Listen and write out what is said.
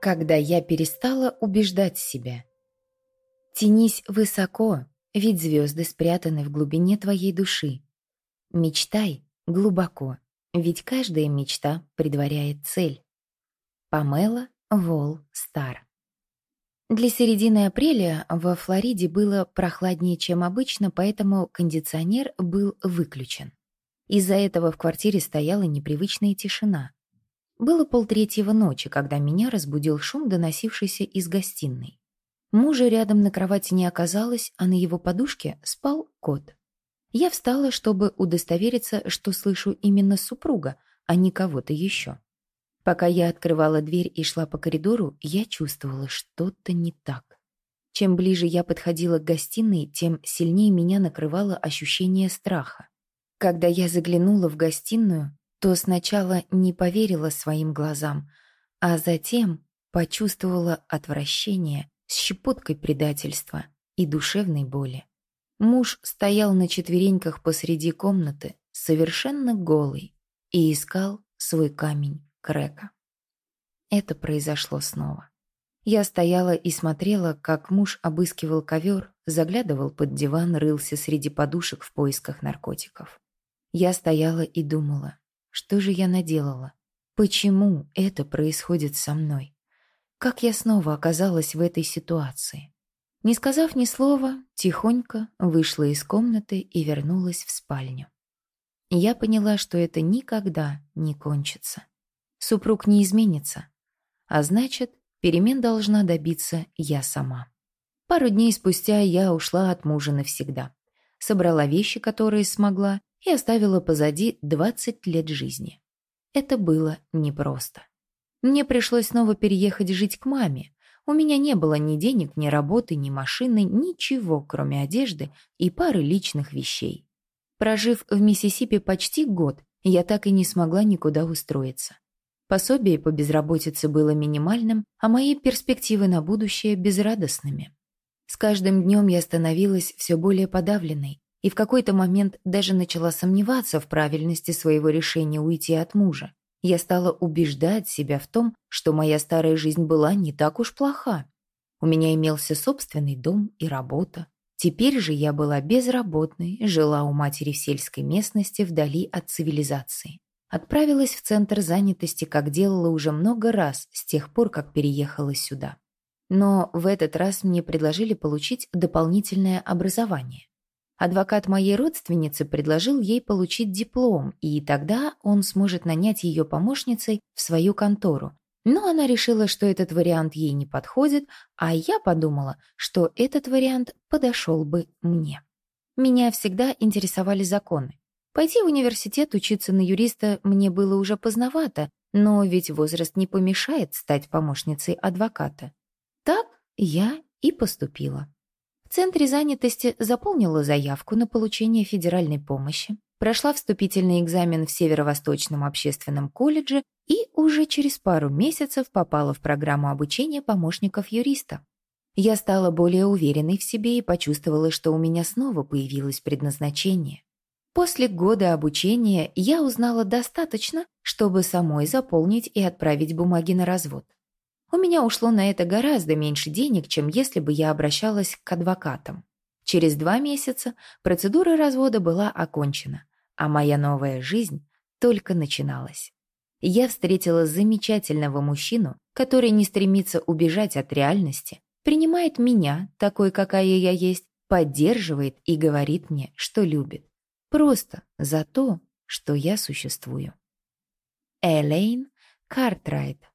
Когда я перестала убеждать себя. Тянись высоко, ведь звезды спрятаны в глубине твоей души. Мечтай глубоко, ведь каждая мечта предваряет цель. Памела Вол Стар Для середины апреля во Флориде было прохладнее, чем обычно, поэтому кондиционер был выключен. Из-за этого в квартире стояла непривычная тишина. Было полтретьего ночи, когда меня разбудил шум, доносившийся из гостиной. Мужа рядом на кровати не оказалось, а на его подушке спал кот. Я встала, чтобы удостовериться, что слышу именно супруга, а не кого-то еще. Пока я открывала дверь и шла по коридору, я чувствовала что-то не так. Чем ближе я подходила к гостиной, тем сильнее меня накрывало ощущение страха. Когда я заглянула в гостиную, то сначала не поверила своим глазам, а затем почувствовала отвращение с щепоткой предательства и душевной боли. Муж стоял на четвереньках посреди комнаты, совершенно голый, и искал свой камень Крека. Это произошло снова. Я стояла и смотрела, как муж обыскивал ковер, заглядывал под диван, рылся среди подушек в поисках наркотиков. Я стояла и думала, что же я наделала? Почему это происходит со мной? Как я снова оказалась в этой ситуации? Не сказав ни слова, тихонько вышла из комнаты и вернулась в спальню. Я поняла, что это никогда не кончится. Супруг не изменится, а значит, перемен должна добиться я сама. Пару дней спустя я ушла от мужа навсегда. Собрала вещи, которые смогла, и оставила позади 20 лет жизни. Это было непросто. Мне пришлось снова переехать жить к маме. У меня не было ни денег, ни работы, ни машины, ничего, кроме одежды и пары личных вещей. Прожив в Миссисипи почти год, я так и не смогла никуда устроиться. Пособие по безработице было минимальным, а мои перспективы на будущее безрадостными. С каждым днем я становилась все более подавленной, и в какой-то момент даже начала сомневаться в правильности своего решения уйти от мужа. Я стала убеждать себя в том, что моя старая жизнь была не так уж плоха. У меня имелся собственный дом и работа. Теперь же я была безработной, жила у матери в сельской местности вдали от цивилизации. Отправилась в центр занятости, как делала уже много раз с тех пор, как переехала сюда. Но в этот раз мне предложили получить дополнительное образование. Адвокат моей родственницы предложил ей получить диплом, и тогда он сможет нанять ее помощницей в свою контору. Но она решила, что этот вариант ей не подходит, а я подумала, что этот вариант подошел бы мне. Меня всегда интересовали законы. Пойти в университет учиться на юриста мне было уже поздновато, но ведь возраст не помешает стать помощницей адвоката. Так я и поступила. Центре занятости заполнила заявку на получение федеральной помощи, прошла вступительный экзамен в Северо-Восточном общественном колледже и уже через пару месяцев попала в программу обучения помощников юриста. Я стала более уверенной в себе и почувствовала, что у меня снова появилось предназначение. После года обучения я узнала достаточно, чтобы самой заполнить и отправить бумаги на развод. У меня ушло на это гораздо меньше денег, чем если бы я обращалась к адвокатам. Через два месяца процедура развода была окончена, а моя новая жизнь только начиналась. Я встретила замечательного мужчину, который не стремится убежать от реальности, принимает меня, такой, какая я есть, поддерживает и говорит мне, что любит. Просто за то, что я существую. Элейн Картрайт